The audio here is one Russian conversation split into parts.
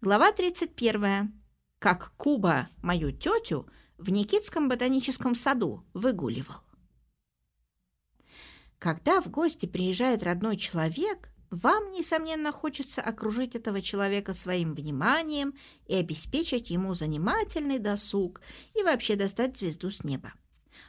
Глава 31. Как Куба мою тетю в Никитском ботаническом саду выгуливал. Когда в гости приезжает родной человек, вам, несомненно, хочется окружить этого человека своим вниманием и обеспечить ему занимательный досуг и вообще достать звезду с неба.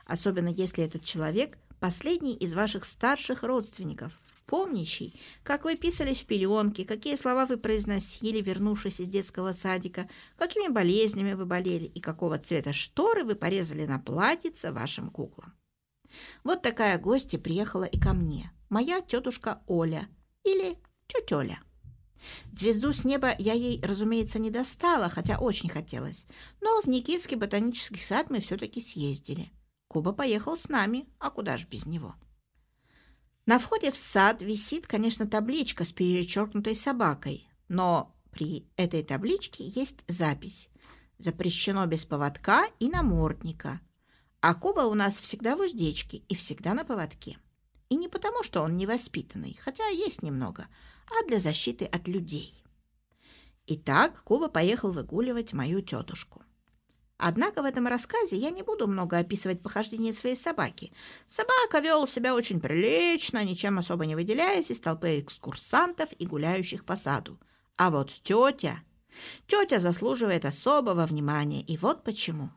Особенно если этот человек – последний из ваших старших родственников – помнящий, как вы писались в пеленке, какие слова вы произносили, вернувшись из детского садика, какими болезнями вы болели и какого цвета шторы вы порезали на платьице вашим куклам. Вот такая гостья приехала и ко мне, моя тетушка Оля или тетя Звезду с неба я ей, разумеется, не достала, хотя очень хотелось. Но в Никитский ботанический сад мы все-таки съездили. Куба поехал с нами, а куда ж без него? На входе в сад висит, конечно, табличка с перечеркнутой собакой, но при этой табличке есть запись «Запрещено без поводка и намордника». А Куба у нас всегда в уздечке и всегда на поводке. И не потому, что он невоспитанный, хотя есть немного, а для защиты от людей. Итак, Куба поехал выгуливать мою тетушку. Однако в этом рассказе я не буду много описывать похождения своей собаки. Собака вел себя очень прилично, ничем особо не выделяясь из толпы экскурсантов и гуляющих по саду. А вот тетя... Тетя заслуживает особого внимания, и вот почему.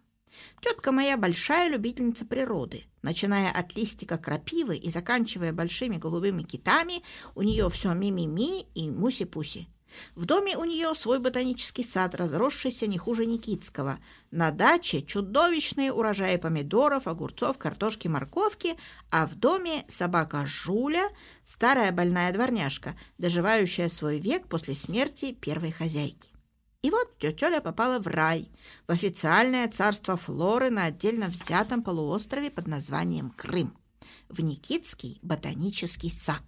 Тетка моя большая любительница природы. Начиная от листика крапивы и заканчивая большими голубыми китами, у нее все ми-ми-ми и муси-пуси. В доме у нее свой ботанический сад, разросшийся не хуже Никитского. На даче чудовищные урожаи помидоров, огурцов, картошки, морковки, а в доме собака Жуля, старая больная дворняжка, доживающая свой век после смерти первой хозяйки. И вот тетя попала в рай, в официальное царство Флоры на отдельно взятом полуострове под названием Крым, в Никитский ботанический сад.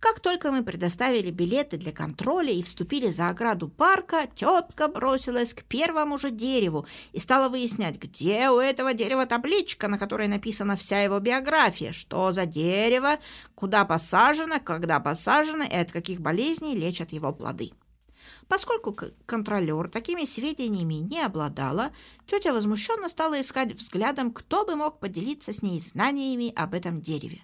Как только мы предоставили билеты для контроля и вступили за ограду парка, тетка бросилась к первому же дереву и стала выяснять, где у этого дерева табличка, на которой написана вся его биография, что за дерево, куда посажено, когда посажено и от каких болезней лечат его плоды. Поскольку контролер такими сведениями не обладала, тетя возмущенно стала искать взглядом, кто бы мог поделиться с ней знаниями об этом дереве.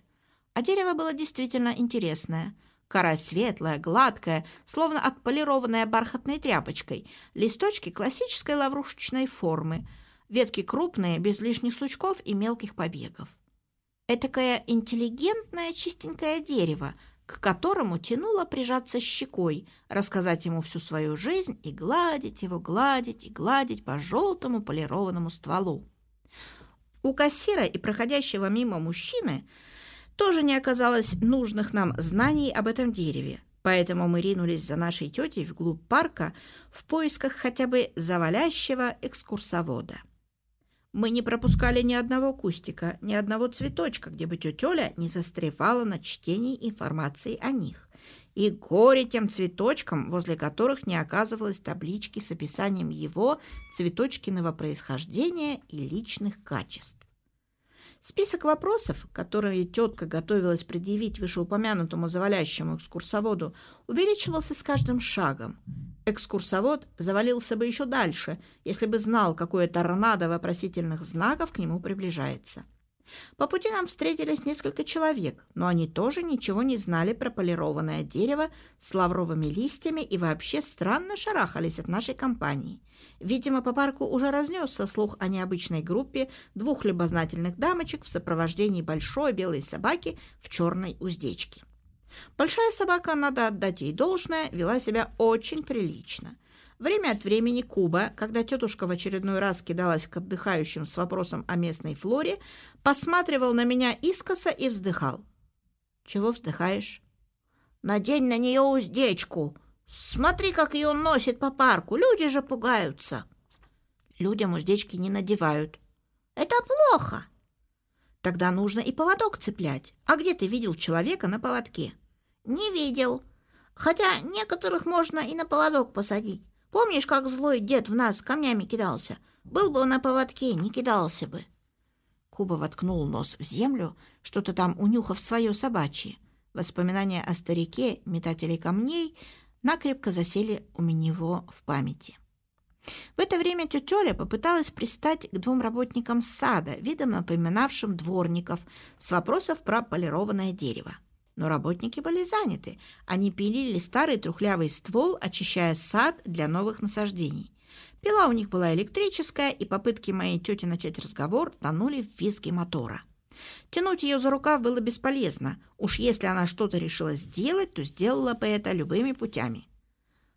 А дерево было действительно интересное. Кора светлая, гладкая, словно отполированная бархатной тряпочкой. Листочки классической лаврушечной формы. Ветки крупные, без лишних сучков и мелких побегов. Этакое интеллигентное чистенькое дерево, к которому тянуло прижаться щекой, рассказать ему всю свою жизнь и гладить его, гладить и гладить по желтому полированному стволу. У кассира и проходящего мимо мужчины – тоже не оказалось нужных нам знаний об этом дереве, поэтому мы ринулись за нашей тетей вглубь парка в поисках хотя бы завалящего экскурсовода. Мы не пропускали ни одного кустика, ни одного цветочка, где бы тетя не застревала на чтении информации о них. И горе тем цветочкам, возле которых не оказывалось таблички с описанием его цветочкиного происхождения и личных качеств. Список вопросов, которые тетка готовилась предъявить вышеупомянутому завалящему экскурсоводу, увеличивался с каждым шагом. Экскурсовод завалился бы еще дальше, если бы знал, какое торнадо вопросительных знаков к нему приближается. По пути нам встретились несколько человек, но они тоже ничего не знали про полированное дерево с лавровыми листьями и вообще странно шарахались от нашей компании. Видимо, по парку уже разнесся слух о необычной группе двух любознательных дамочек в сопровождении большой белой собаки в черной уздечке. Большая собака, надо отдать ей должное, вела себя очень прилично. Время от времени Куба, когда тетушка в очередной раз кидалась к отдыхающим с вопросом о местной флоре, посматривал на меня искоса и вздыхал. «Чего вздыхаешь?» «Надень на нее уздечку. Смотри, как ее носит по парку. Люди же пугаются». «Людям уздечки не надевают». «Это плохо». «Тогда нужно и поводок цеплять. А где ты видел человека на поводке?» «Не видел. Хотя некоторых можно и на поводок посадить. Помнишь, как злой дед в нас камнями кидался? Был бы он на поводке, не кидался бы. Куба воткнул нос в землю, что-то там унюхав свое собачье. Воспоминания о старике, метателе камней, накрепко засели у него в памяти. В это время тетя попыталась пристать к двум работникам сада, видом напоминавшим дворников, с вопросов про полированное дерево. Но работники были заняты. Они пилили старый трухлявый ствол, очищая сад для новых насаждений. Пила у них была электрическая, и попытки моей тети начать разговор тонули в визге мотора. Тянуть ее за рукав было бесполезно. Уж если она что-то решила сделать, то сделала бы это любыми путями.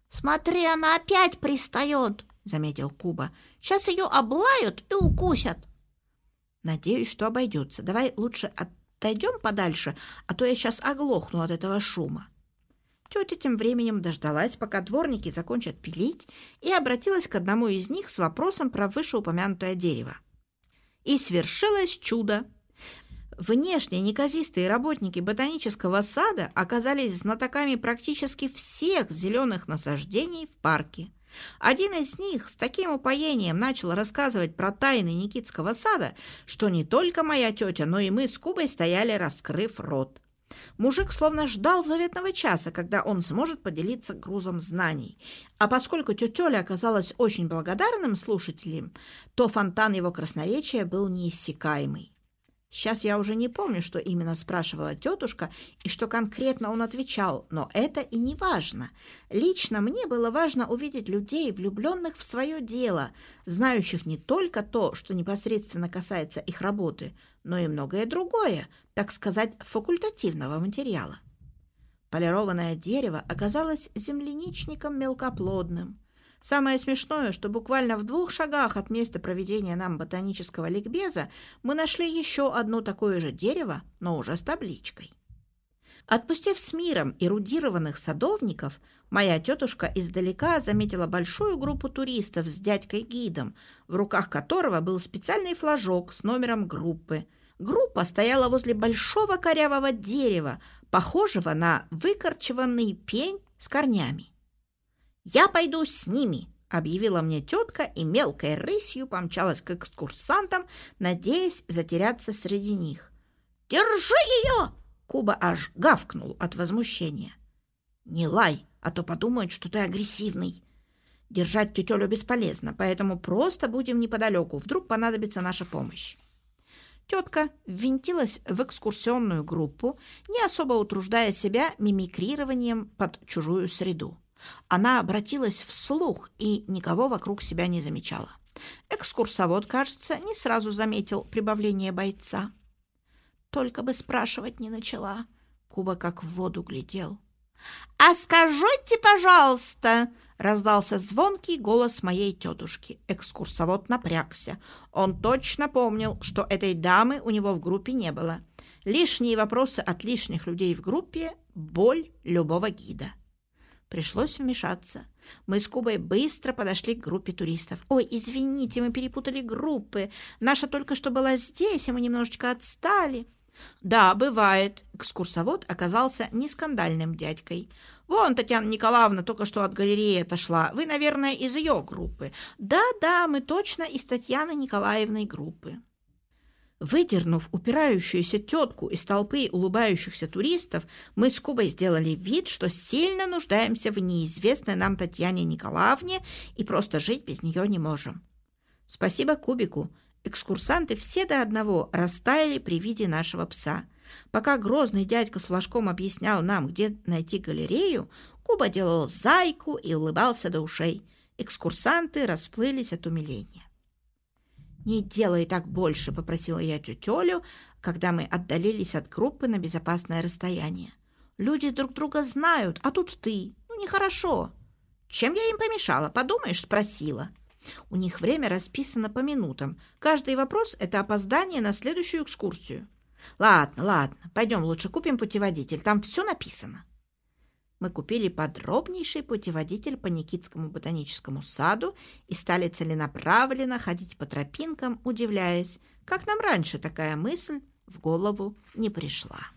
«Смотри, она опять пристает!» — заметил Куба. «Сейчас ее облают и укусят!» «Надеюсь, что обойдется. Давай лучше отойдем подальше, а то я сейчас оглохну от этого шума». Тетя тем временем дождалась, пока дворники закончат пилить, и обратилась к одному из них с вопросом про вышеупомянутое дерево. И свершилось чудо. Внешне неказистые работники ботанического сада оказались знатоками практически всех зеленых насаждений в парке. Один из них с таким упоением начал рассказывать про тайны Никитского сада, что не только моя тетя, но и мы с Кубой стояли, раскрыв рот. Мужик словно ждал заветного часа, когда он сможет поделиться грузом знаний. А поскольку тетя оказалась очень благодарным слушателем, то фонтан его красноречия был неиссякаемый. Сейчас я уже не помню, что именно спрашивала тетушка и что конкретно он отвечал, но это и не важно. Лично мне было важно увидеть людей, влюбленных в свое дело, знающих не только то, что непосредственно касается их работы, но и многое другое, так сказать, факультативного материала. Полированное дерево оказалось земляничником мелкоплодным – Самое смешное, что буквально в двух шагах от места проведения нам ботанического ликбеза мы нашли еще одно такое же дерево, но уже с табличкой. Отпустив с миром эрудированных садовников, моя тетушка издалека заметила большую группу туристов с дядькой-гидом, в руках которого был специальный флажок с номером группы. Группа стояла возле большого корявого дерева, похожего на выкорчеванный пень с корнями. «Я пойду с ними», — объявила мне тетка и мелкой рысью помчалась к экскурсантам, надеясь затеряться среди них. «Держи ее!» — Куба аж гавкнул от возмущения. «Не лай, а то подумают, что ты агрессивный. Держать тетелю бесполезно, поэтому просто будем неподалеку, вдруг понадобится наша помощь». Тетка ввинтилась в экскурсионную группу, не особо утруждая себя мимикрированием под чужую среду. Она обратилась вслух и никого вокруг себя не замечала. Экскурсовод, кажется, не сразу заметил прибавление бойца. Только бы спрашивать не начала. Куба как в воду глядел. «А скажите, пожалуйста!» — раздался звонкий голос моей тетушки. Экскурсовод напрягся. Он точно помнил, что этой дамы у него в группе не было. Лишние вопросы от лишних людей в группе — боль любого гида. Пришлось вмешаться. Мы с Кубой быстро подошли к группе туристов. «Ой, извините, мы перепутали группы. Наша только что была здесь, а мы немножечко отстали». «Да, бывает». Экскурсовод оказался не скандальным дядькой. «Вон, Татьяна Николаевна только что от галереи отошла. Вы, наверное, из ее группы». «Да-да, мы точно из Татьяны Николаевной группы». Выдернув упирающуюся тетку из толпы улыбающихся туристов, мы с Кубой сделали вид, что сильно нуждаемся в неизвестной нам Татьяне Николаевне и просто жить без нее не можем. Спасибо Кубику. Экскурсанты все до одного растаяли при виде нашего пса. Пока грозный дядька с флажком объяснял нам, где найти галерею, Куба делал зайку и улыбался до ушей. Экскурсанты расплылись от умиления. «Не делай так больше», — попросила я тетю когда мы отдалились от группы на безопасное расстояние. «Люди друг друга знают, а тут ты. Ну, нехорошо». «Чем я им помешала? Подумаешь?» — спросила. У них время расписано по минутам. Каждый вопрос — это опоздание на следующую экскурсию. «Ладно, ладно, пойдем лучше купим путеводитель, там все написано» мы купили подробнейший путеводитель по Никитскому ботаническому саду и стали целенаправленно ходить по тропинкам, удивляясь, как нам раньше такая мысль в голову не пришла.